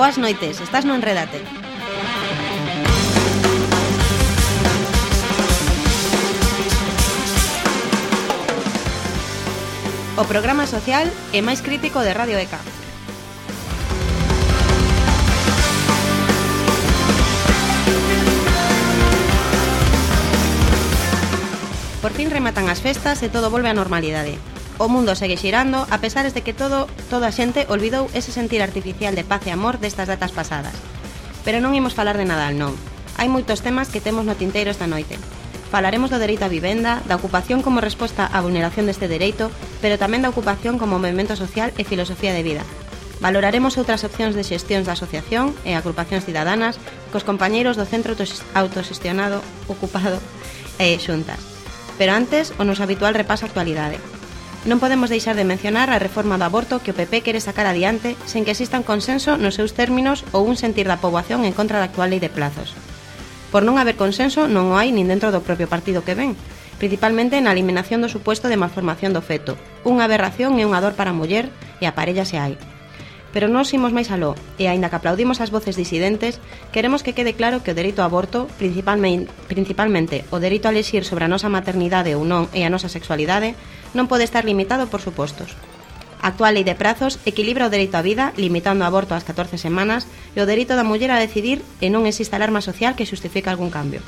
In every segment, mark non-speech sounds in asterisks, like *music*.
Boas noites, estás no Enredate. O programa social e máis crítico de Radio ECA. Por fin rematan as festas e todo volve á normalidade. O mundo segue xirando a pesar de que todo, toda a xente olvidou ese sentir artificial de paz e amor destas datas pasadas. Pero non imos falar de Nadal, non. Hai moitos temas que temos no tinteiro esta noite. Falaremos do dereito á vivenda, da ocupación como resposta á vulneración deste dereito, pero tamén da ocupación como movimento social e filosofía de vida. Valoraremos outras opcións de xestións da asociación e agrupacións cidadanas cos compañeiros do centro autoxestionado, ocupado e xuntas. Pero antes, o nos habitual repaso a actualidade. Non podemos deixar de mencionar a reforma do aborto que o PP quere sacar adiante sen que exista un consenso nos seus términos ou un sentir da poboación en contra da actual lei de plazos. Por non haber consenso non o hai nin dentro do propio partido que ven, principalmente na eliminación do supuesto de malformación do feto, unha aberración e unha dor para a muller e a parella se hai. Pero nós imos máis aló, e aínda que aplaudimos as voces disidentes, queremos que quede claro que o dereito ao aborto, principalmente, principalmente o dereito a lexir sobre a nosa maternidade ou non e a nosa sexualidade, non pode estar limitado por supostos. A actual lei de prazos equilibra o dereito á vida, limitando o aborto ás 14 semanas, e o dereito da muller a decidir e non existe alarma social que xustifique algún cambio.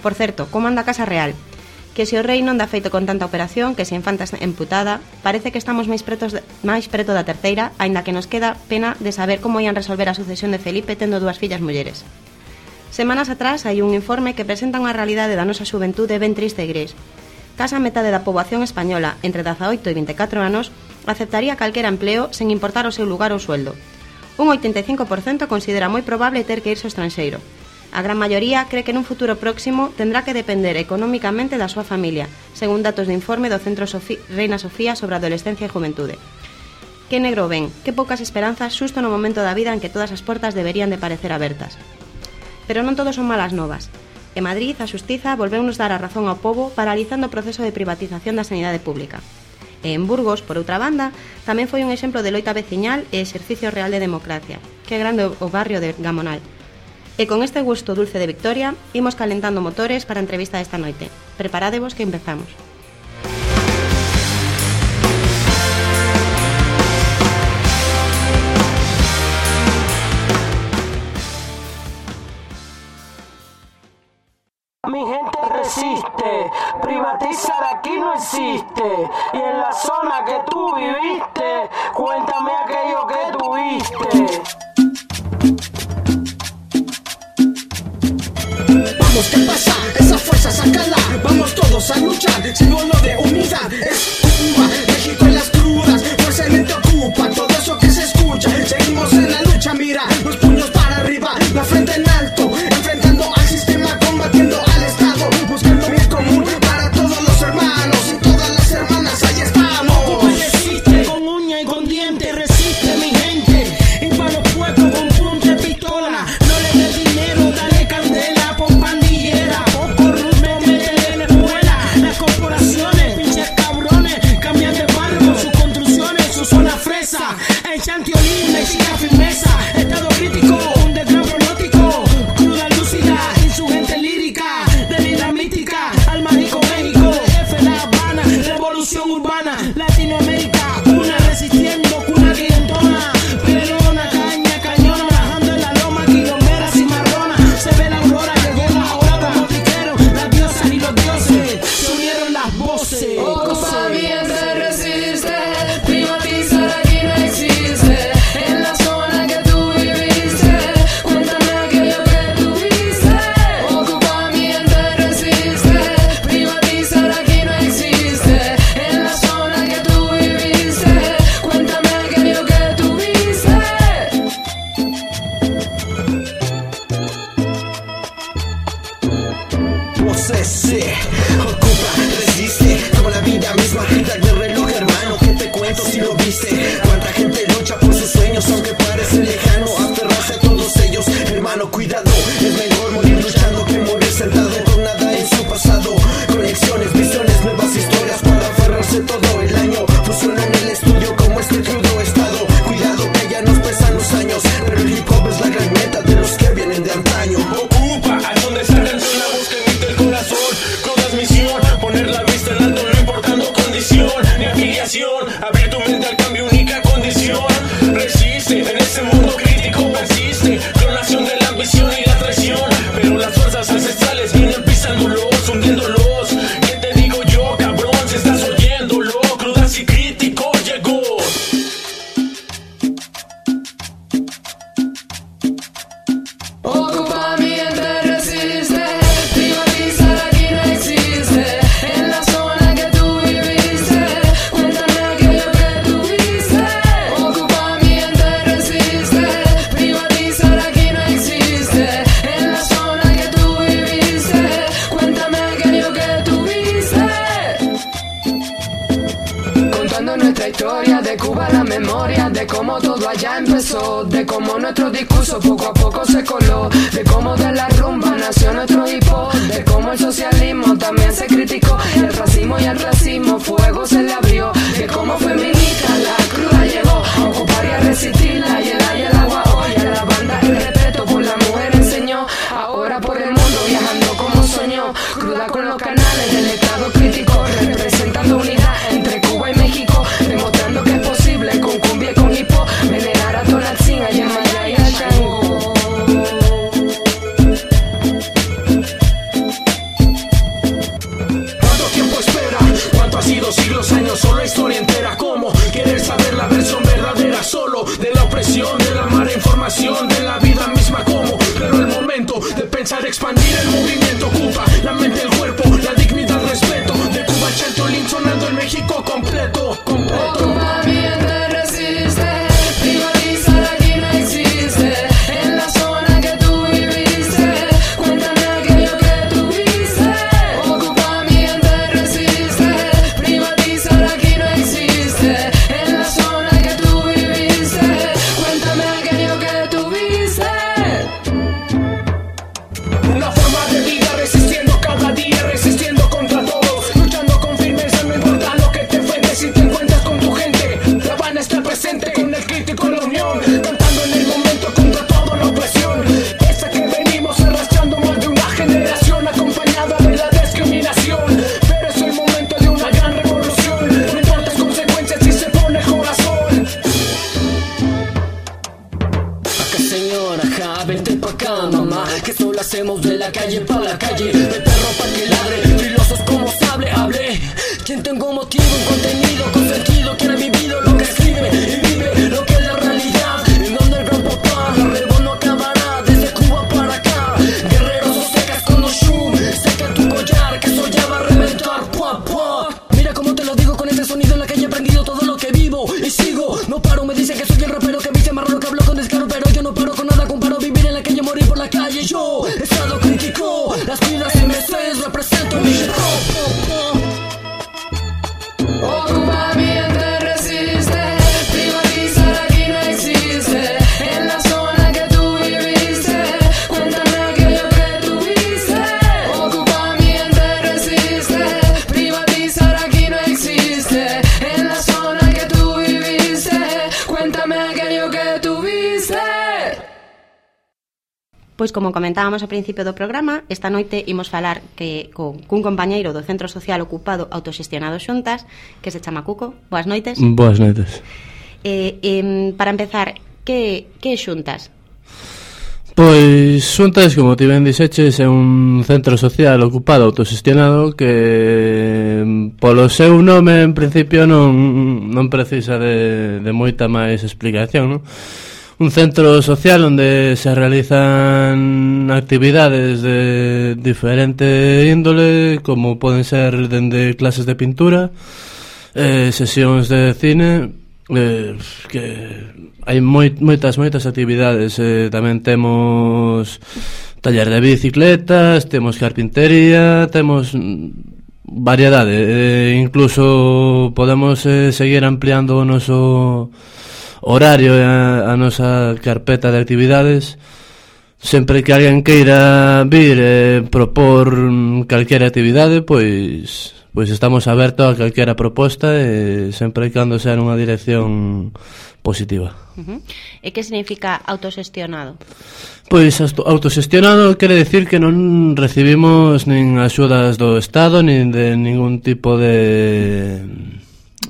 Por certo, como anda a Casa Real? que se o rei non dá feito con tanta operación que se infanta emputada, parece que estamos máis, pretos de, máis preto da terceira, aínda que nos queda pena de saber como ian resolver a sucesión de Felipe tendo dúas fillas mulleres. Semanas atrás hai un informe que presenta unha realidade da nosa xuventude ben triste e gris. Casa metade da poboación española, entre 18 e 24 anos, aceptaría calquera empleo sen importar o seu lugar ou sueldo. Un 85% considera moi probable ter que irse ao estranxeiro, A gran maioría cree que nun futuro próximo tendrá que depender económicamente da súa familia, según datos do informe do Centro Sofí Reina Sofía sobre Adolescencia e Juventude. Que negro ven, que poucas esperanzas xusto no momento da vida en que todas as portas deberían de parecer abertas. Pero non todos son malas novas. En Madrid, a Xustiza volveunos dar a razón ao pobo paralizando o proceso de privatización da sanidade pública. E en Burgos, por outra banda, tamén foi un exemplo de loita veciñal e exercicio real de democracia. Que grande o barrio de Gamonal. E con este gusto dulce de victoria, imos calentando motores para a entrevista desta noite. Preparadevos que empezamos. Mi gente resiste, privatizar aquí no existe. Y en la zona que tú viviste, cuéntame aquello que tuviste. ¿Qué pasa? Esa fuerza, sácala. Vamos todos a luchar, símbolo de unidad. Es Cuba, México en las crudas, fuertemente ocupa todo de cómo nuestro discurso poco a poco se coló, de cómo de la rumba nació nuestro hip de cómo el socialismo también se criticó, el racismo y el racismo fuego se le abrió, Pois como comentábamos ao principio do programa, esta noite imos falar que con cun compañeiro do Centro Social Ocupado Autoxestionado Xuntas, que se chama Cuco. Boas noites. Boas noites. Eh, eh, para empezar, que, que Xuntas? Pois Xuntas, como ti ben dixeches, é un centro social ocupado autoxestionado que polo seu nome en principio non, non precisa de, de moita máis explicación, non? un centro social onde se realizan actividades de diferente índole, como poden ser dende clases de pintura, eh, sesións de cine, eh, que hai moi, moitas, moitas actividades. Eh, tamén temos taller de bicicletas, temos carpintería, temos variedade. Eh, incluso podemos eh, seguir ampliando o noso horario e a, a nosa carpeta de actividades sempre que alguén queira vir e propor mm, calquera actividade, pois pois estamos abertos a calquera proposta e sempre cando sea nunha dirección positiva. Uh -huh. E que significa autosestionado? Pois autosestionado quere decir que non recibimos nin axudas do Estado nin de ningún tipo de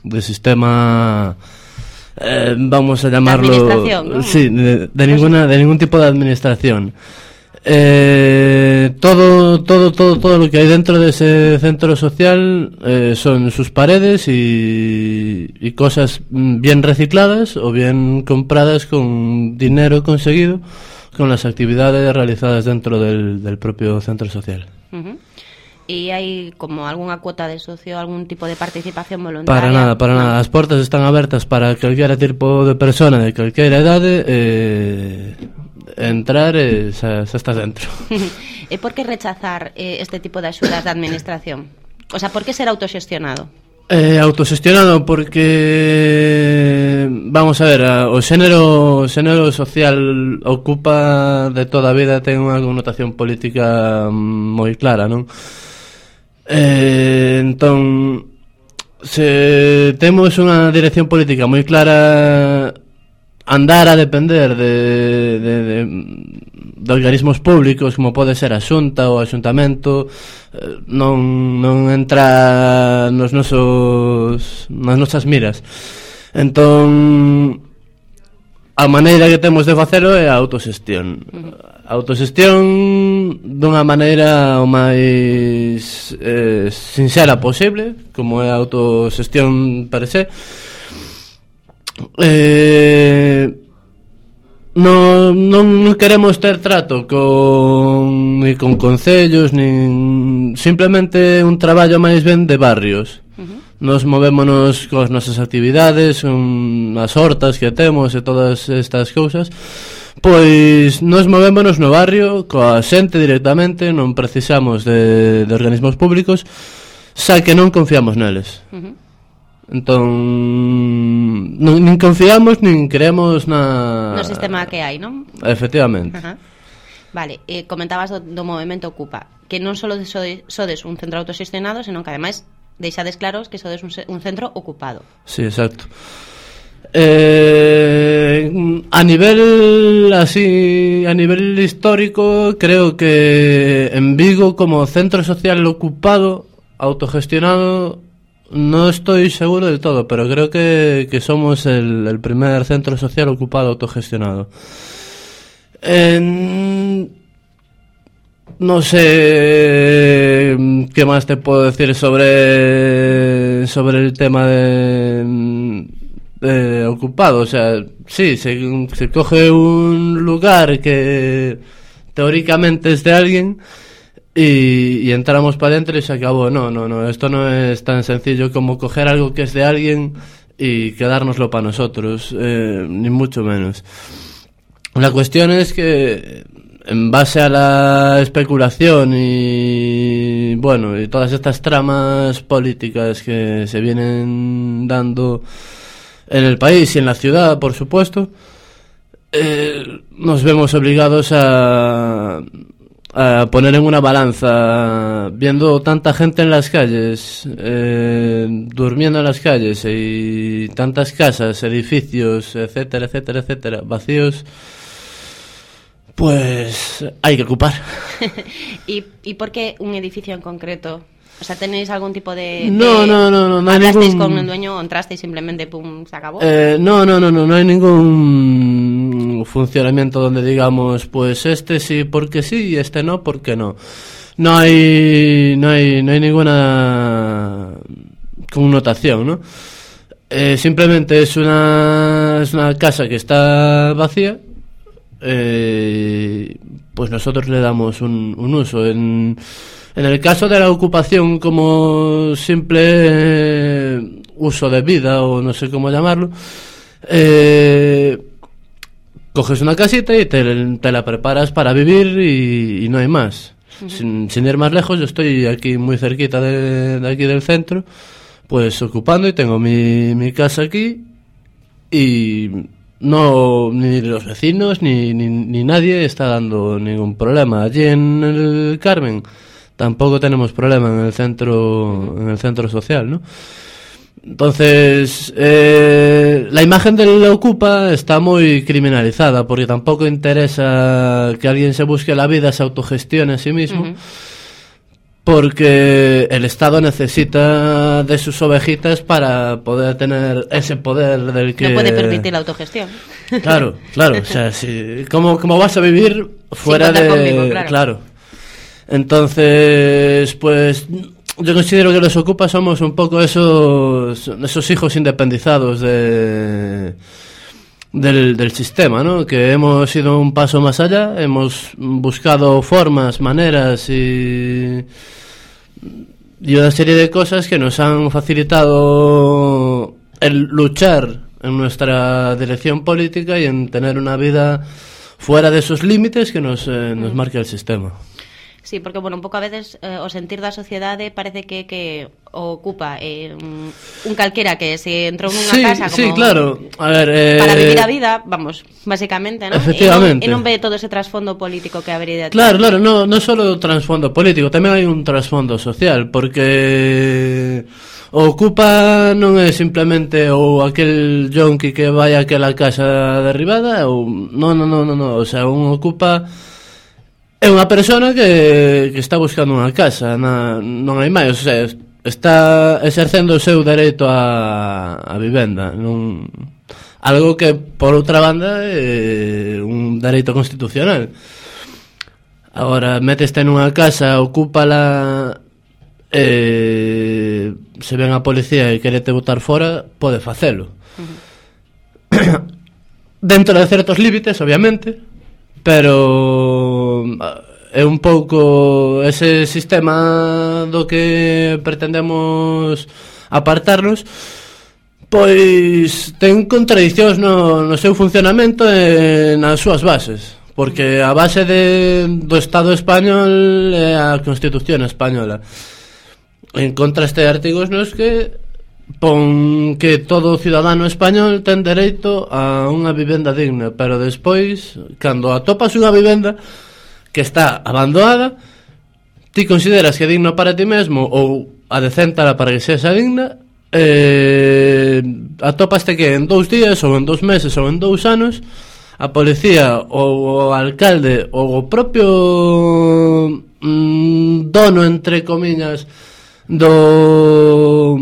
de sistema eh, vamos a llamarlo administración, ¿no? sí, de, de ninguna de ningún tipo de administración eh, todo todo todo todo lo que hay dentro de ese centro social eh, son sus paredes y, y cosas bien recicladas o bien compradas con dinero conseguido con las actividades realizadas dentro del, del propio centro social Uh -huh. e hai como algunha cuota de socio, algún tipo de participación voluntaria? Para nada, para nada. As portas están abertas para calquera tipo de persona de calquera idade eh, entrar eh, e xa, xa estás dentro. *laughs* e por que rechazar eh, este tipo de axudas da administración? O sea, por que ser autoxestionado? Eh, autoxestionado porque vamos a ver, o xénero o xénero social ocupa de toda a vida ten unha connotación política mm, moi clara, non? Eh, entón, se temos unha dirección política moi clara andar a depender de, de, de, de organismos públicos como pode ser a xunta ou o axuntamento eh, non, non entra nos nosos nas nosas miras. Entón a maneira que temos de facelo é a autoxestión. A autoxestión dunha maneira o máis eh, sincera posible, como é a autoxestión parece. Eh, no, non, non queremos ter trato con, ni con concellos, nin simplemente un traballo máis ben de barrios nos movémonos coas nosas actividades, un, as hortas que temos e todas estas cousas, pois nos movémonos no barrio, coa xente directamente, non precisamos de, de organismos públicos, xa que non confiamos neles. Uh -huh. Entón, non, nin confiamos, nin creemos na... No sistema que hai, non? Efectivamente. Ajá. Vale, eh, comentabas do, do movimento Ocupa, que non só sodes, sodes un centro autoxestionado, senón que ademais deixades claros que sodes un, un centro ocupado Sí, exacto Eh, a nivel así a nivel histórico creo que en Vigo como centro social ocupado autogestionado No estoy seguro del todo, pero creo que, que somos el, el, primer centro social ocupado autogestionado. No sé qué más te puedo decir sobre, sobre el tema de, de ocupado. O sea, sí, se, coge un lugar que teóricamente es de alguien y, y entramos para adentro y se acabó. No, no, no, esto no es tan sencillo como coger algo que es de alguien y quedárnoslo para nosotros, eh, ni mucho menos. La cuestión es que en base a la especulación y bueno, y todas estas tramas políticas que se vienen dando en el país y en la ciudad, por supuesto, eh, nos vemos obligados a a poner en una balanza, viendo tanta gente en las calles, eh, durmiendo en las calles y tantas casas, edificios, etcétera, etcétera, etcétera, vacíos, pues hay que ocupar. *laughs* ¿Y, ¿Y por qué un edificio en concreto? O sea, ¿tenéis algún tipo de...? No, de... no, no, no, no ¿Hablasteis ningún... con el dueño o entrasteis simplemente, pum, se acabó? Eh, no, no, no, no, no hay ningún funcionamiento donde digamos, pues este sí porque sí y este no porque no. No hay, no hay, no hay ninguna connotación, ¿no? Eh, simplemente es una, es una casa que está vacía, eh, pues nosotros le damos un, un uso. En, en el caso de la ocupación como simple eh, uso de vida o no sé cómo llamarlo, eh, coges una casita y te, te, la preparas para vivir y, y no hay más. Uh -huh. sin, sin, ir más lejos, yo estoy aquí muy cerquita de, de aquí del centro, pues ocupando y tengo mi, mi casa aquí y no ni los vecinos ni, ni, ni nadie está dando ningún problema. Allí en el Carmen tampoco tenemos problema en el centro en el centro social, ¿no? Entonces, eh, la imagen del Ocupa está muy criminalizada porque tampoco interesa que alguien se busque la vida, se autogestione a sí mismo. Porque el Estado necesita de sus ovejitas para poder tener ese poder del que... No puede permitir la autogestión. Claro, claro. O sea, si, ¿cómo, ¿cómo vas a vivir fuera de... Conmigo, claro. claro. Entonces, pues yo considero que los ocupas somos un poco esos, esos hijos independizados de, del, del, sistema, ¿no? Que hemos ido un paso más allá, hemos buscado formas, maneras y, y una serie de cosas que nos han facilitado el luchar en nuestra dirección política y en tener una vida fuera de esos límites que nos, eh, nos marca el sistema. Sí, porque, bueno, un pouco a veces eh, o sentir da sociedade parece que, que ocupa eh, un, un calquera que se entrou nunha sí, casa como... Sí, claro. A ver, eh... Para vivir a vida, vamos, basicamente, ¿no? Efectivamente. E, e non ve todo ese trasfondo político que habría detrás. Claro, claro, no, no solo trasfondo político, tamén hai un trasfondo social, porque... Ocupa non é simplemente ou aquel yonki que vai a aquela casa derribada ou non, non, non, non, non, o sea, un ocupa É unha persona que, que está buscando unha casa, na, non hai máis, o sea, está exercendo o seu dereito a, a vivenda, non algo que por outra banda é un dereito constitucional. Agora meteste nunha casa, ocúpala eh, se ven a policía e querete botar fora, pode facelo. Uh *coughs* -huh. Dentro de certos límites, obviamente, pero é un pouco ese sistema do que pretendemos apartarnos pois ten contradicións no, no seu funcionamento e nas súas bases porque a base de, do Estado español é a Constitución española. En contraste este artigos nos que pon que todo cidadano español ten dereito a unha vivenda digna pero despois, cando atopas unha vivenda que está abandonada ti consideras que é digno para ti mesmo ou adecéntala para que sexa digna, eh, atopaste que en dous días ou en dous meses ou en dous anos a policía ou o alcalde ou o propio mm, dono entre comiñas do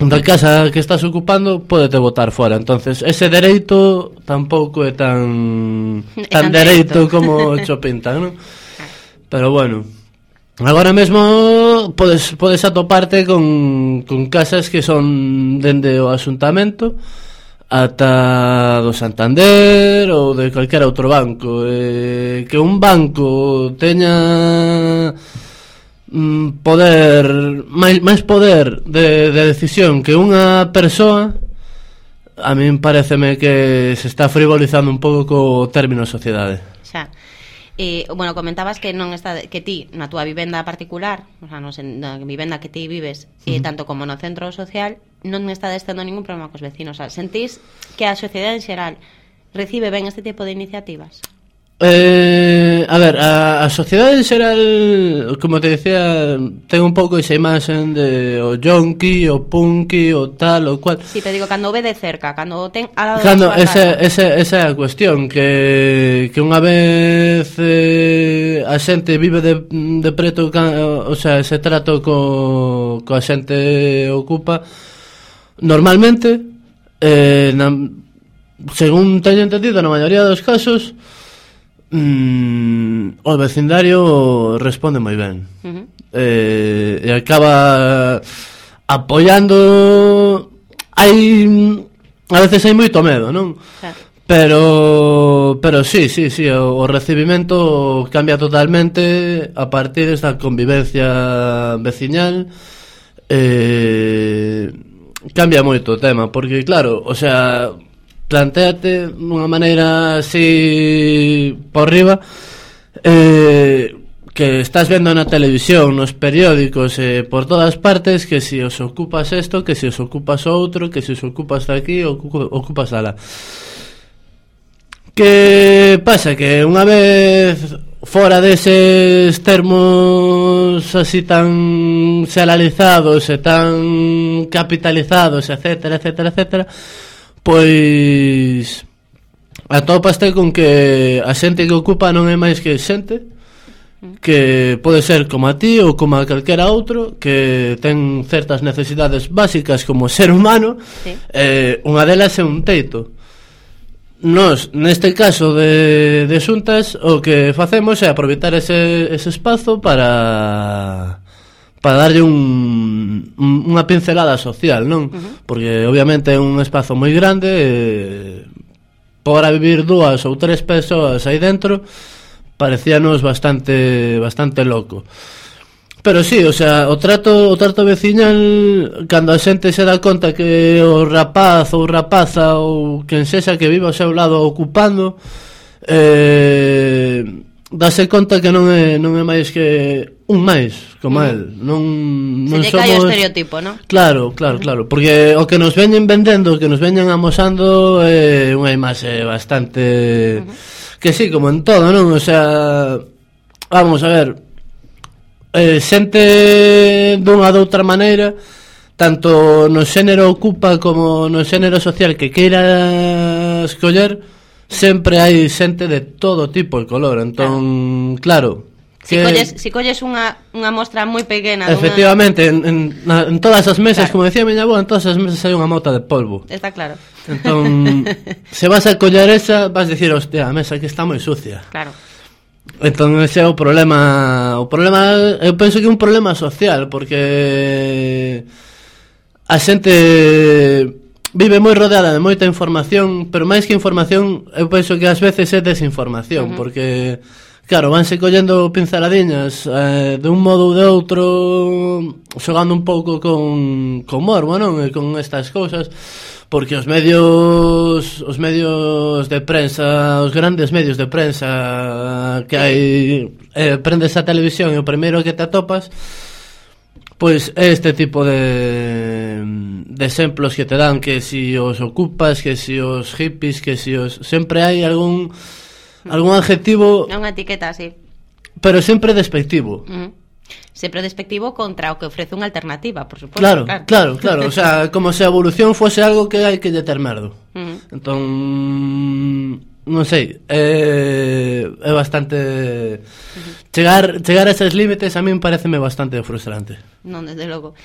da casa que estás ocupando podete votar fora. Entonces, ese dereito tampouco é tan tan tan dereito como *laughs* cho pintan, ¿no? Ah. Pero bueno, agora mesmo podes podes atoparte con con casas que son dende o asuntamento ata do Santander ou de calquera outro banco, eh, que un banco teña mm, poder máis, máis poder de, de decisión que unha persoa a min pareceme que se está frivolizando un pouco co término sociedade xa Eh, bueno, comentabas que non está que ti na túa vivenda particular, o sea, non sen, na vivenda que ti vives, eh, uh -huh. tanto como no centro social, non está destendo ningún problema cos vecinos. O sea, sentís que a sociedade en xeral recibe ben este tipo de iniciativas? Eh, a ver, a, a sociedade en xeral, como te decía, ten un pouco esa imaxen de o yonki, o punky, o tal, o cual. Si, sí, te digo, cando ve de cerca, cando ten al lado Cando, esa, esa, esa é a cuestión, que, que unha vez eh, a xente vive de, de preto, o sea, ese trato co, co a xente ocupa, normalmente, eh, na, según teño entendido, na maioría dos casos, Mm, o vecindario responde moi ben. Uh -huh. eh, e acaba apoiando hai a veces hai moito medo, non? Claro. Pero pero sí, sí, sí, o, o recibimento cambia totalmente a partir desta convivencia veciñal. Eh, cambia moito o tema, porque claro, o sea, planteate dunha maneira así por riba eh, que estás vendo na televisión, nos periódicos, eh, por todas partes, que si os ocupas isto, que si os ocupas outro, que si os ocupas daqui, ocupas ala. Que pasa? Que unha vez fora deses termos así tan xeralizados e tan capitalizados, etcétera, etcétera, etcétera, pois atopaste con que a xente que ocupa non é máis que xente mm. que pode ser como a ti ou como a calquera outro que ten certas necesidades básicas como *laughs* ser humano sí. eh, unha delas é un teito Nos, neste caso de, de xuntas, o que facemos é aproveitar ese, ese espazo para para darlle un, un unha pincelada social, non? Uh -huh. Porque obviamente é un espazo moi grande, eh, para vivir dúas ou tres persoas aí dentro parecíanos bastante bastante loco. Pero sí, o sea, o trato o trato veciñal cando a xente se dá conta que o rapaz ou rapaza ou quen sexa que vive ao seu lado ocupando eh Dase conta que non é non é máis que un máis como mm. el, non non Se somos o estereotipo, non? Claro, claro, claro, porque o que nos veñen vendendo, o que nos veñen amosando é unha imaxe bastante mm -hmm. que sí, como en todo, non? O sea, vamos a ver, eh, xente dunha doutra maneira tanto no xénero ocupa como no xénero social que queira escoller sempre hai xente de todo tipo e color, entón, claro, claro Si colles, si colles unha, unha mostra moi pequena Efectivamente, en, en, en, en todas as mesas, claro. como decía miña aboa En todas as mesas hai unha mota de polvo. Está claro. Entón, *laughs* se vas a coller esa, vas a dicir Hostia, a mesa que está moi sucia Claro. Entón ese é o problema O problema, eu penso que é un problema social Porque A xente vive moi rodeada de moita información, pero máis que información, eu penso que ás veces é desinformación, uh -huh. porque claro, vanse collendo pinceladiñas eh, de un modo ou de outro, xogando un pouco con con morbo, non, e con estas cousas, porque os medios os medios de prensa, os grandes medios de prensa que hai eh, prendes a televisión e o primeiro que te atopas pois é este tipo de eh, de exemplos que te dan que si os ocupas, que si os hippies, que si os... Sempre hai algún algún adjetivo... Unha etiqueta, sí. Pero sempre despectivo. Mm. Sempre despectivo contra o que ofrece unha alternativa, por suposto. Claro, claro, claro, claro. o sea, *laughs* como se a evolución fose algo que hai que lle ter merdo. Mm. Entón, non sei, é, é bastante... Mm-hmm. Chegar, chegar a esos límites a min pareceme bastante frustrante. Non, desde logo.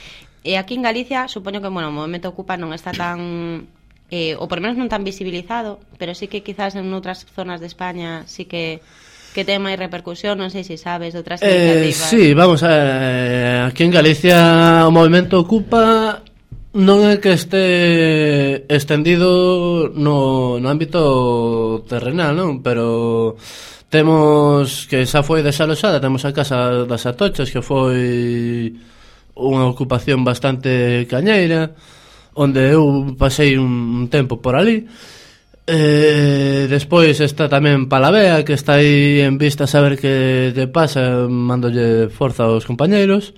E aquí en Galicia, supoño que, bueno, o movimento ocupa non está tan... Eh, ou por menos non tan visibilizado, pero sí que quizás en outras zonas de España sí que que ten máis repercusión, non sei se sabes de outras eh, iniciativas. Sí, vamos, a, aquí en Galicia o movimento ocupa Non é que este extendido no, no ámbito terrenal, non? Pero temos que xa foi desaloxada, temos a casa das Atochas que foi unha ocupación bastante cañeira, onde eu pasei un tempo por ali. Eh, despois está tamén Palavea, que está aí en vista a saber que te pasa, mandolle forza aos compañeiros.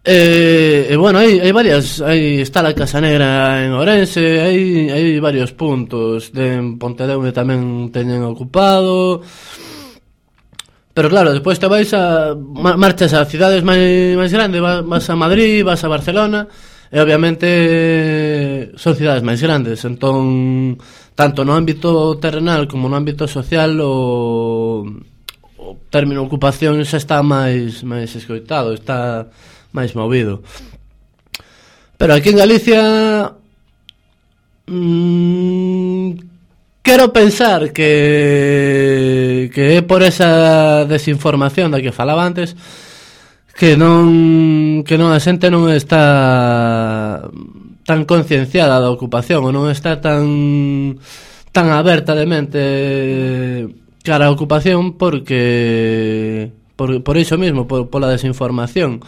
E, eh, eh, bueno, hai, hai varias hai, Está la Casa Negra en Orense Hai, hai varios puntos de, En Pontedeume tamén teñen ocupado Pero claro, despois te vais a marchas a cidades máis máis grandes, vas a Madrid, vas a Barcelona, e obviamente son cidades máis grandes, entón tanto no ámbito terrenal como no ámbito social o, o término ocupación xa está máis máis escoitado, está máis movido. Pero aquí en Galicia mmm, Quero pensar que que é por esa desinformación da que falaba antes que non que non a xente non está tan concienciada da ocupación ou non está tan tan aberta de mente cara a ocupación porque por, por iso mesmo, por, pola desinformación.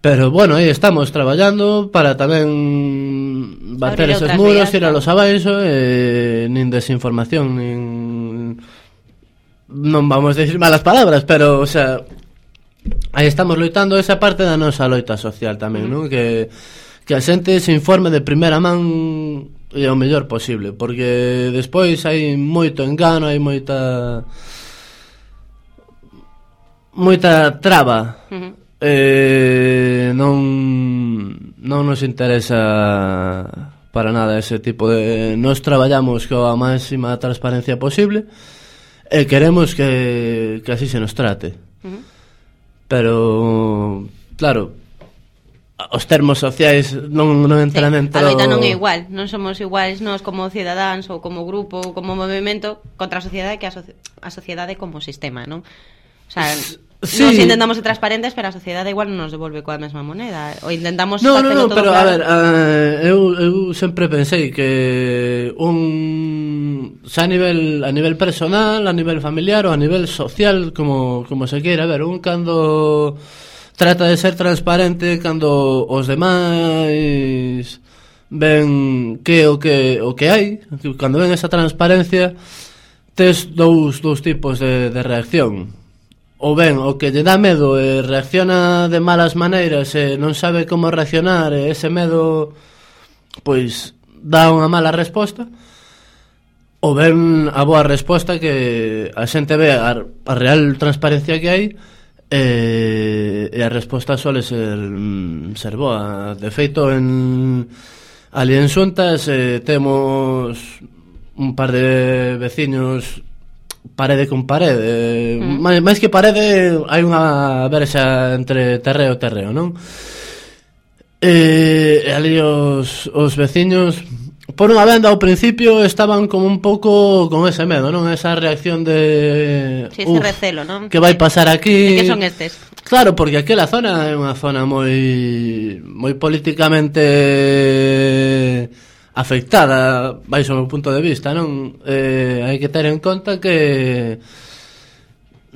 Pero bueno, aí estamos traballando para tamén bater esos muros, ir a los abaixo, eh, nin desinformación, nin non vamos a decir malas palabras, pero o sea, aí estamos loitando esa parte da nosa loita social tamén, mm. non? Que que a xente se informe de primeira man e o mellor posible, porque despois hai moito engano, hai moita moita traba. Mm -hmm Eh, non non nos interesa para nada ese tipo de nos traballamos coa máxima transparencia posible e queremos que que así se nos trate. Uh -huh. Pero claro, os termos sociais non, non entran sí, dentro... A loita non é igual, non somos iguais nós como cidadáns ou como grupo ou como movimento contra a sociedade que a, so a sociedade como sistema, non? O sea. Sí. Nos intentamos ser transparentes, pero a sociedade igual non nos devolve coa mesma moneda. Ou intentamos No, no, no, pero claro. a ver, a, eu, eu sempre pensei que un xa a nivel a nivel personal, a nivel familiar ou a nivel social, como como se queira, a ver, un cando trata de ser transparente cando os demais ven que o que o que hai, cando ven esa transparencia tes dous dous tipos de de reacción Ou ben, o que lle dá medo e reacciona de malas maneiras e non sabe como reaccionar e ese medo pois dá unha mala resposta ou ben a boa resposta que a xente ve a, a real transparencia que hai e, e a resposta suele ser, mm, ser boa. De feito en ali en Xuntas eh, temos un par de veciños parede con parede. Mm. máis, máis que parede hai unha verxa entre terreo e terreo, non? E, e ali os, os veciños Por unha venda ao principio estaban como un pouco con ese medo, non? Esa reacción de... Sí, ese uf, recelo, non? Que vai pasar aquí... Que son estes? Claro, porque aquela zona é unha zona moi moi políticamente afectada baixo o meu punto de vista, non? Eh, hai que ter en conta que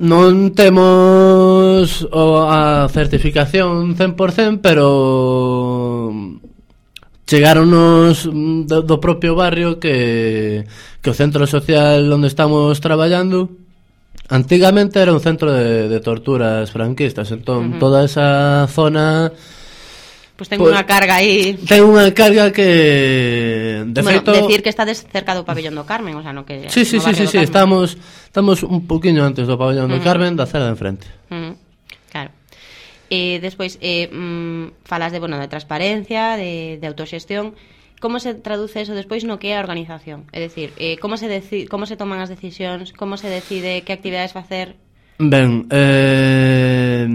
non temos o, a certificación 100%, pero chegaronos do, do propio barrio que, que o centro social onde estamos traballando antigamente era un centro de, de torturas franquistas, entón uh -huh. toda esa zona Pois ten pues, unha carga aí. Ten unha carga que de bueno, feito decir que estades cerca do pabellón do Carmen, o sea, no que Sí, sí, sí, sí, sí, estamos estamos un poquinho antes do pabellón do uh -huh. Carmen, da cera de enfrente. Uh -huh. Claro. Eh, despois eh mm, falas de, bueno, de transparencia, de de autoxestión, como se traduce eso despois no que é a organización? É dicir, eh, como se deci como se toman as decisións, como se decide que actividades facer? Ben, eh,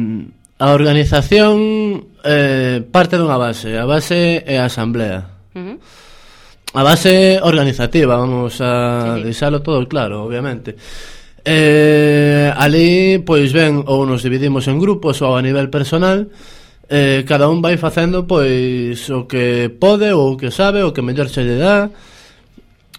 a organización eh, parte dunha base. A base é a asamblea. Uh -huh. A base organizativa, vamos a sí, sí. deixalo todo claro, obviamente. Eh, ali, pois ben, ou nos dividimos en grupos ou a nivel personal, eh, cada un vai facendo pois o que pode ou o que sabe, o que mellor se lle dá,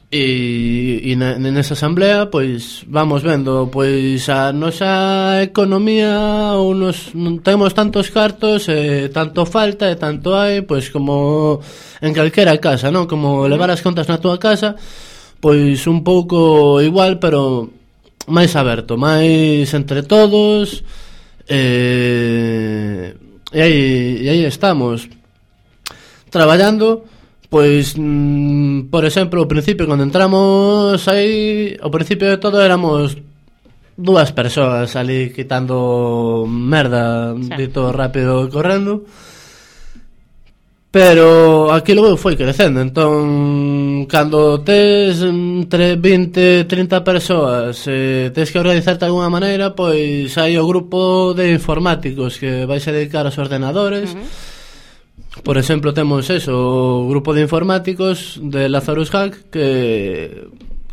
E, e na, nesa asamblea pois vamos vendo pois a nosa economía ou nos, non temos tantos cartos e tanto falta e tanto hai pois como en calquera casa non? Como levar as contas na túa casa pois un pouco igual pero máis aberto máis entre todos e, e, aí, e aí estamos traballando. Pois, mm, por exemplo, ao principio, cando entramos aí, ao principio de todo éramos dúas persoas ali quitando merda sí. dito rápido correndo pero aquilo foi crecendo entón cando tes entre 20 e 30 persoas e tes que organizarte de alguna maneira pois hai o grupo de informáticos que vais a dedicar aos ordenadores uh -huh Por exemplo, temos eso, o grupo de informáticos de Lazarus Hack que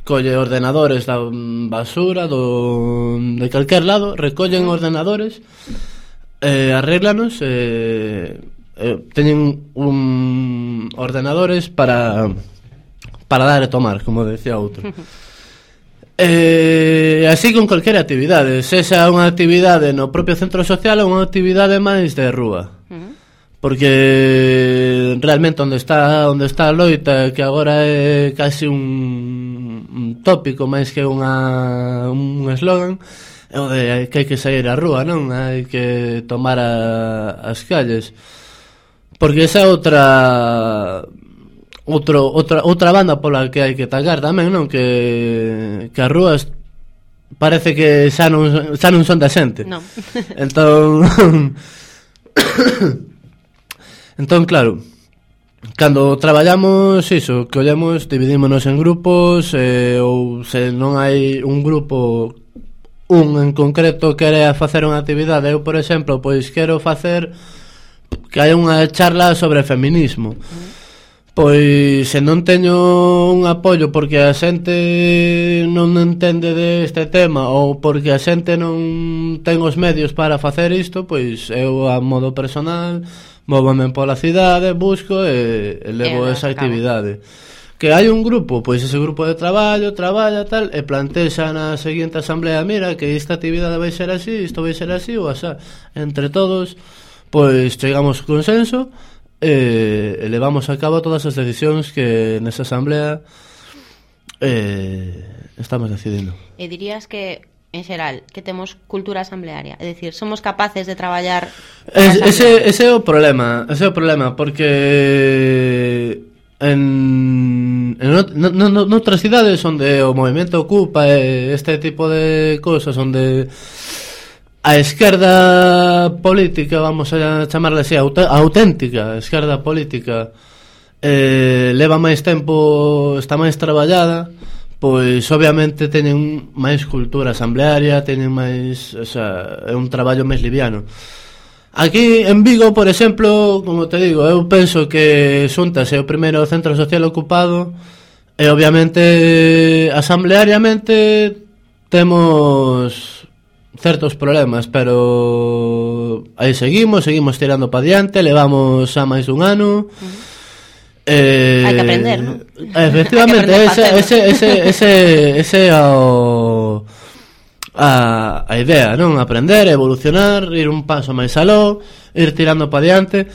colle ordenadores da basura, do, de calquer lado, recollen ordenadores, eh, arreglanos, eh, eh, teñen un ordenadores para para dar e tomar, como decía outro. Eh, así con calquera actividade, se xa unha actividade no propio centro social ou unha actividade máis de rúa. Uh -huh porque realmente onde está onde está a loita que agora é casi un, un tópico máis que unha un eslogan é o de que hai que sair á rúa, non? Hai que tomar a, as calles. Porque esa é outra outro, outra, outra banda pola que hai que tagar tamén, non? Que, que as rúas parece que xa non, xa non son da xente. Non. Entón... *coughs* *coughs* Entón, claro, Cando traballamos iso, que ollemos, dividímonos en grupos eh, ou se non hai un grupo un en concreto quere facer unha actividade, eu por exemplo, pois quero facer que hai unha charla sobre feminismo. Pois se non teño un apoio porque a xente non entende deste tema ou porque a xente non ten os medios para facer isto, pois eu a modo personal móvame pola cidade, busco e, e levo e esa actividade. Que hai un grupo, pois ese grupo de traballo, traballa tal, e plantexa na seguinte asamblea, mira, que esta actividade vai ser así, isto vai ser así, ou asá. Entre todos, pois chegamos consenso, eh, levamos a cabo todas as decisións que nesa asamblea eh, estamos decidindo. E dirías que en xeral, que temos cultura asamblearia, é dicir, somos capaces de traballar es, ese, ese é o problema, ese é o problema porque en, en no, no, no, noutras cidades onde o movimento ocupa eh, este tipo de cousas onde a esquerda política, vamos a chamarla así, aut auténtica, esquerda política, eh, leva máis tempo, está máis traballada, pois obviamente teñen máis cultura asamblearia, teñen máis, o sea, é un traballo máis liviano. Aquí en Vigo, por exemplo, como te digo, eu penso que Xuntas é o primeiro centro social ocupado e obviamente asambleariamente temos certos problemas, pero aí seguimos, seguimos tirando para diante, levamos a máis dun ano. Uh -huh. Eh, Hai que aprender, ¿no? Efectivamente, aprender ese, ese, ese, ese, ese o, a, a idea, non? Aprender, evolucionar, ir un paso máis aló, ir tirando para diante.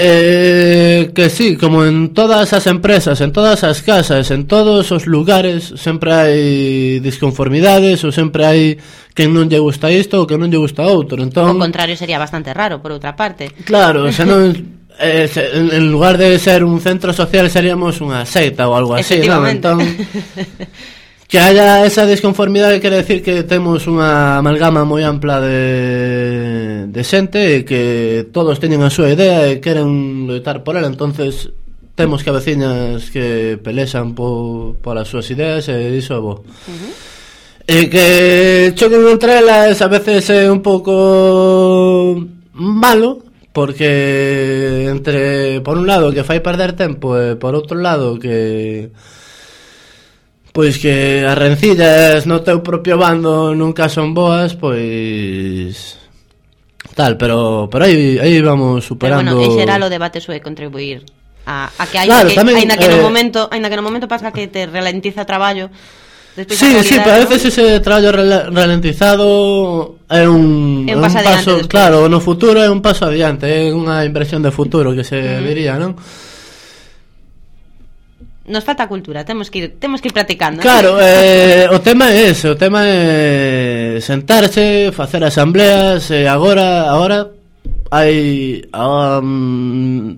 Eh, que sí, como en todas as empresas, en todas as casas, en todos os lugares Sempre hai disconformidades ou sempre hai quen non lle gusta isto ou quen non lle gusta outro entón... O contrario sería bastante raro, por outra parte Claro, se non... *laughs* Eh, se, en lugar de ser un centro social seríamos unha seita ou algo así, non? Entón, *laughs* que haya esa desconformidade quere decir que temos unha amalgama moi ampla de, de xente e que todos teñen a súa idea e queren loitar por ela entonces temos cabeciñas que pelexan po, polas súas ideas e iso é bo uh -huh. e que choquen entre elas a veces é un pouco malo porque entre por un lado que fai perder tempo e por outro lado que pois que as rencillas no teu propio bando nunca son boas, pois tal, pero pero aí aí vamos superando. Pero bueno, en xeral o debate sue contribuir a, a que hai claro, que, tamén, aínda que eh... no momento, aínda que no momento pasa que te ralentiza traballo, Despois sí, sí, pero a veces ese traballo ralentizado é un, é un paso, paso claro, no futuro é un paso adiante, é unha inversión de futuro que se uh diría, non? nos falta cultura, temos que ir, temos que ir practicando. Claro, eh, o tema é ese, o tema é sentarse, facer asambleas, e agora, agora hai a um,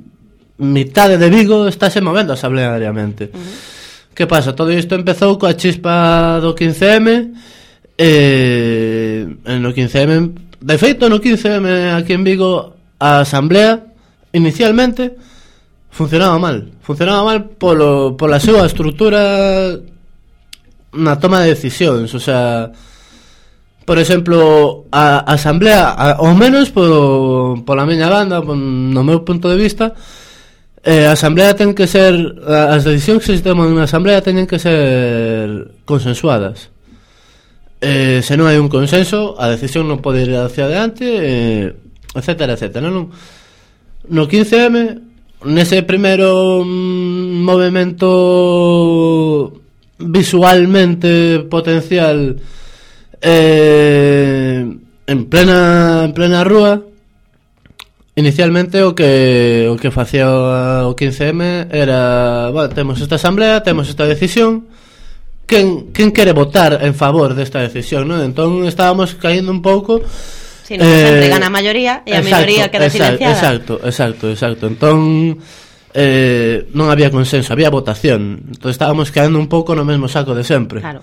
mitade de Vigo estáse movendo asambleariamente. Uh -huh. Que pasa? Todo isto empezou coa chispa do 15M eh, no 15M de feito no 15M aquí en Vigo a asamblea inicialmente funcionaba mal funcionaba mal polo, pola súa estrutura na toma de decisións o sea por exemplo a, a asamblea a, ao menos por, pola miña banda no meu punto de vista Eh, a asamblea ten que ser As decisións que se toman na asamblea Teñen que ser consensuadas eh, Se non hai un consenso A decisión non pode ir hacia adelante eh, Etcétera, etcétera non? No 15M nese primeiro mm, movimento visualmente potencial eh, en plena en plena rúa inicialmente o que o que facía o 15M era, bueno, temos esta asamblea, temos esta decisión, quen quen quere votar en favor desta decisión, non? Entón estábamos caindo un pouco sino eh, que sempre gana a maioría e a minoría queda exacto, silenciada. Exacto, exacto, exacto. Entón, eh, non había consenso, había votación. Entón estábamos caendo un pouco no mesmo saco de sempre. Claro.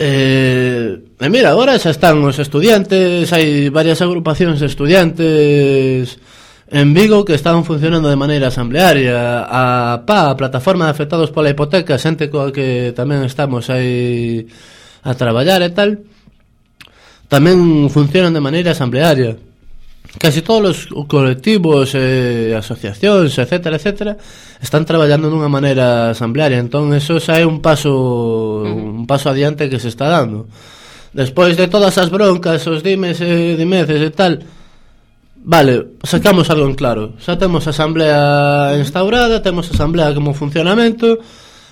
Eh, e mira, agora xa están os estudiantes, hai varias agrupacións de estudiantes en Vigo que están funcionando de maneira asamblearia. A PA, a Plataforma de Afectados pola Hipoteca, xente coa que tamén estamos aí a traballar e tal tamén funcionan de maneira asamblearia. Casi todos os colectivos, eh, asociacións, etc, etc, están traballando dunha maneira asamblearia, entón eso xa é un paso un paso adiante que se está dando. Despois de todas as broncas, os dimes e eh, dimeces e tal, Vale, sacamos algo en claro Xa temos a asamblea instaurada Temos a asamblea como funcionamento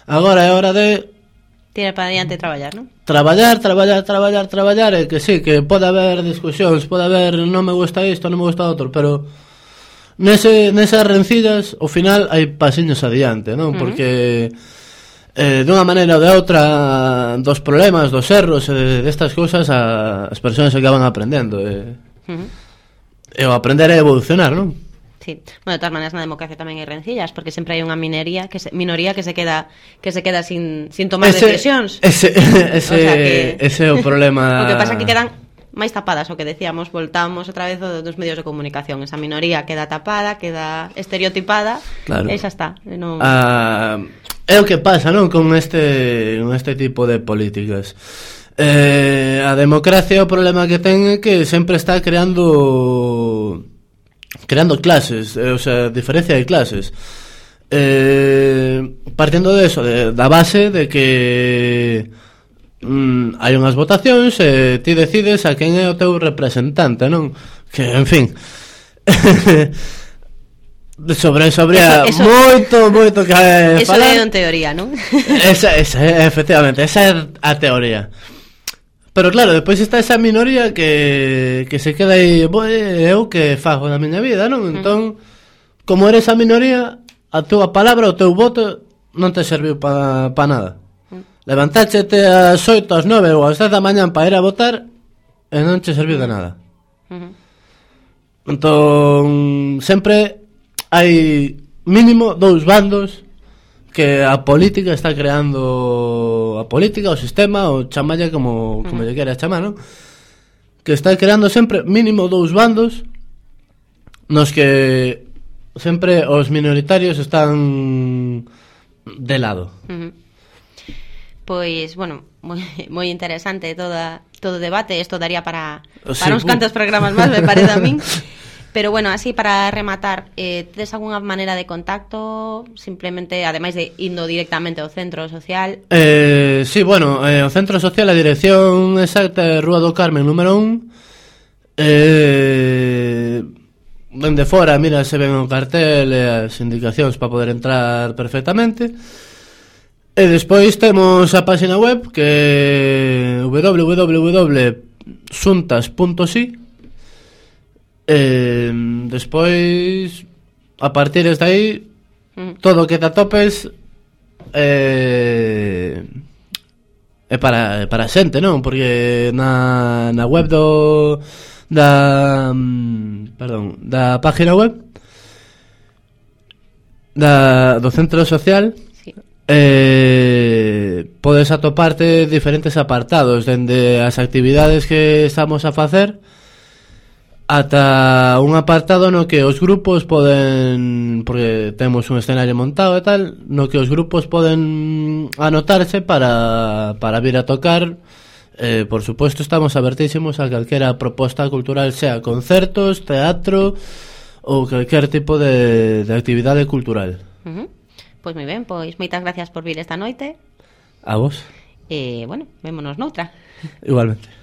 Agora é hora de Tira para adiante traballar, non? Traballar, traballar, traballar, traballar E eh, que sí, que pode haber discusións Pode haber, non me gusta isto, non me gusta outro Pero nese, nesas rencidas Ao final hai pasiños adiante, non? Uh -huh. Porque eh, dunha maneira ou de outra Dos problemas, dos erros eh, Destas cousas a, as persoas acaban aprendendo eh. Uh eh, -huh. E o aprender é evolucionar, non? Sí. Bueno, de todas maneras na democracia tamén hai rencillas, porque sempre hai unha minería que se, minoría que se queda que se queda sin, sin tomar ese, decisións. Ese, ese, o sea *laughs* que... ese é o problema. *laughs* o que pasa é que quedan máis tapadas o que decíamos, voltamos outra vez dos medios de comunicación, esa minoría queda tapada, queda estereotipada, claro. e xa está. Non... Ah, é o que pasa, non, con este con este tipo de políticas. Eh, a democracia o problema que ten é que sempre está creando creando clases, eh, o sea, diferencia de clases. Eh, partindo de eso, de, da base de que mm, hai unhas votacións e eh, ti decides a quen é o teu representante, non? Que, en fin... *laughs* sobre sobre eso, eso, moito moito que eh, *laughs* eso falar. Eso é en teoría, non? esa, esa, efectivamente, esa é a teoría. Pero claro, despois está esa minoría que, que se queda aí eh, Eu que fago da miña vida, non? Entón, como eres a minoría A túa palabra, o teu voto Non te serviu para pa nada. Mm. Levantáchete ás 8, ás 9 ou ás 10 da mañan para ir a votar E non te serviu de nada. Entón, sempre hai mínimo dous bandos que a política está creando a política, o sistema, o chamalla como, como lle queira chamar, non? Que está creando sempre mínimo dous bandos nos que sempre os minoritarios están de lado. Uh. Pois, bueno, moi, *laughs* moi interesante toda todo o debate, isto daría para, para sí, uns uh. cantos programas máis, me parece a min. *laughs* Pero bueno, así para rematar, eh, tedes algunha maneira de contacto? Simplemente, ademais de indo directamente ao centro social? Eh, sí, bueno, eh, o centro social, a dirección exacta é Rúa do Carmen, número 1. Eh, dende fora, mira, se ven o cartel e as indicacións para poder entrar perfectamente. E despois temos a página web que é www.suntas.si Eh, despois, a partir de aí, mm. todo o que te atopes eh, é para, para a xente, non? Porque na, na web do da mm, perdón, da página web da, do centro social sí. eh, podes atoparte diferentes apartados dende as actividades que estamos a facer ata un apartado no que os grupos poden porque temos un escenario montado e tal, no que os grupos poden anotarse para para vir a tocar. Eh, por suposto estamos abertísimos a calquera proposta cultural sea concertos, teatro ou calquer tipo de, de actividade cultural. Uh -huh. Pois moi ben, pois moitas gracias por vir esta noite. A vos. E, eh, bueno, vémonos noutra. Igualmente.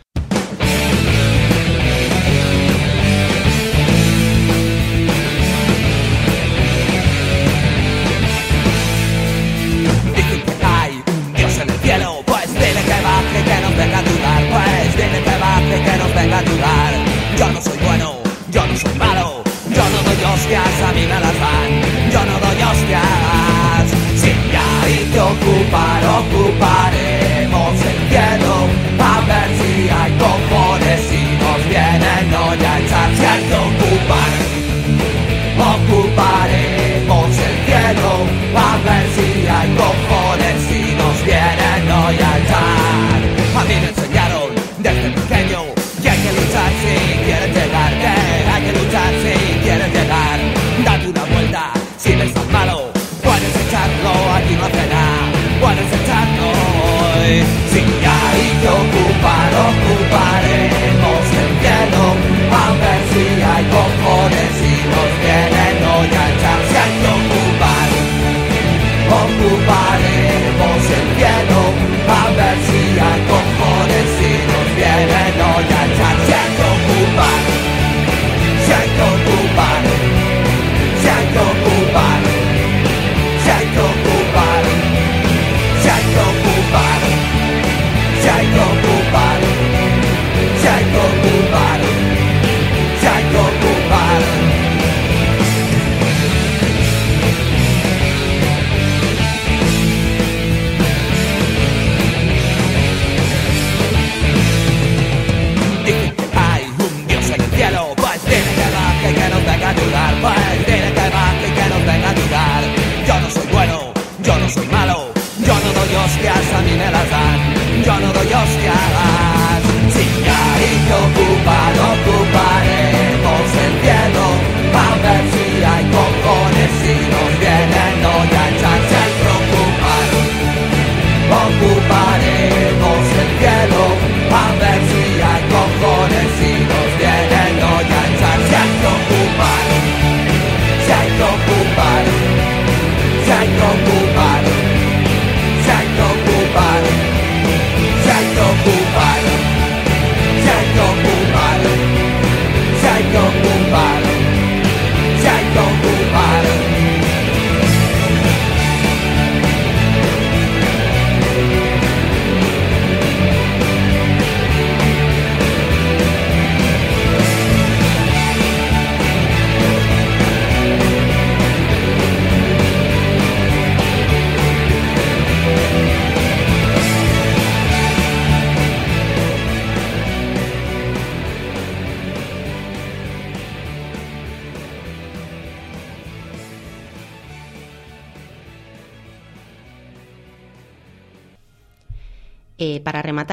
Dicen que hay Dios en el cielo, pues dile que baje, que nos venga a ayudar, pues dile que baje, que nos venga a ayudar. Yo no soy bueno, yo no soy malo, yo no doy hostias, a mí me las dan, yo no doy hostias. Si hay que ocupar, ocuparemos el cielo, a ver si hay cojones, si nos vienen hoy a echar, si hay ocupar ocuparemos Si hay que ocupar, ocuparemos el cielo. A ver si hay cojones si nos vienen hoy a echar. Si hay que ocupar, ocuparemos el cielo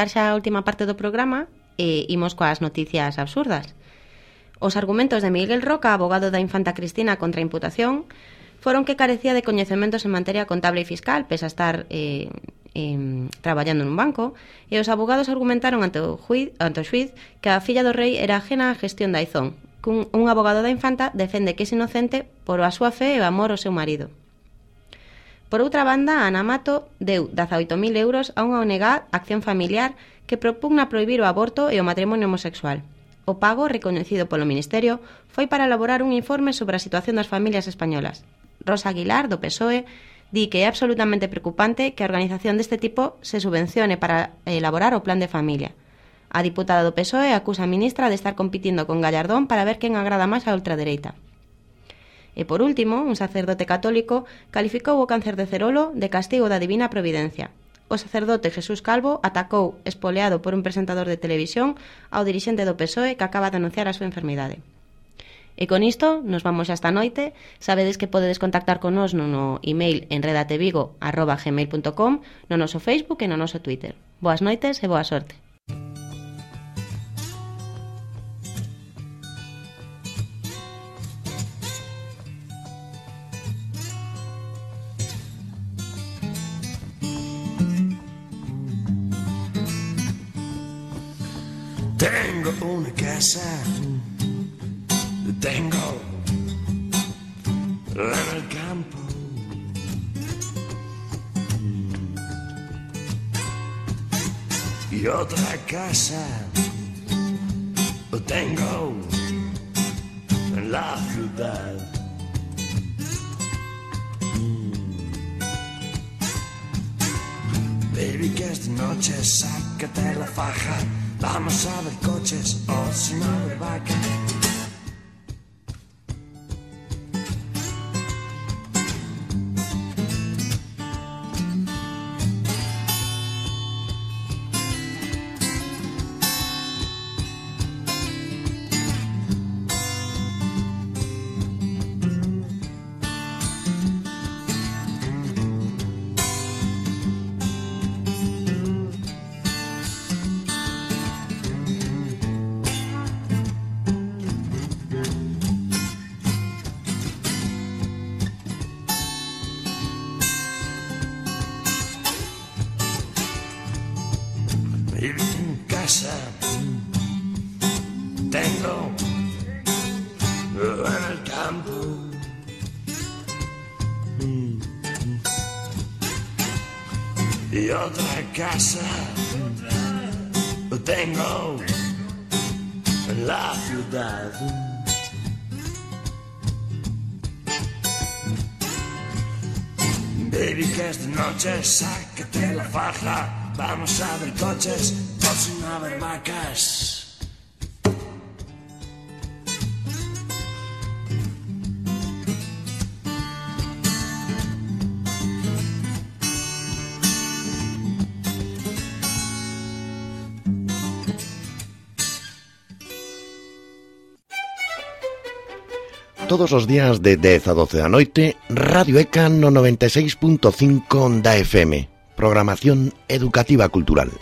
rematar xa a última parte do programa, e imos coas noticias absurdas. Os argumentos de Miguel Roca, abogado da infanta Cristina contra a imputación, foron que carecía de coñecementos en materia contable e fiscal, pese a estar eh, eh, traballando nun banco, e os abogados argumentaron ante o, juiz, ante o xuiz que a filla do rei era ajena á gestión da Aizón, cun un abogado da infanta defende que é inocente por a súa fe e o amor ao seu marido. Por outra banda, a Anamato deu 18.000 euros a unha ONG Acción Familiar que propugna prohibir o aborto e o matrimonio homosexual. O pago, recoñecido polo Ministerio, foi para elaborar un informe sobre a situación das familias españolas. Rosa Aguilar, do PSOE, di que é absolutamente preocupante que a organización deste tipo se subvencione para elaborar o plan de familia. A diputada do PSOE acusa a ministra de estar compitindo con Gallardón para ver quen agrada máis á ultradereita. E por último, un sacerdote católico calificou o cáncer de Cerolo de castigo da divina providencia. O sacerdote Jesús Calvo atacou, espoleado por un presentador de televisión, ao dirixente do PSOE que acaba de anunciar a súa enfermidade. E con isto, nos vamos hasta noite. Sabedes que podedes contactar con nos no email enredatevigo.gmail.com, no noso Facebook e no noso Twitter. Boas noites e boa sorte. Tengo una casa, tengo en el campo. Y otra casa tengo en la ciudad. Baby, que esta noche sácate la faja. Vamos a ver coches o si no ver vaca. Casa tengo en la ciudad. Baby, que esta noche sácate la faja. Vamos a ver coches, por si no haber vacas. Todos os días de 10 a 12 da noite, Radio ECA no 96.5 da FM. Programación educativa cultural.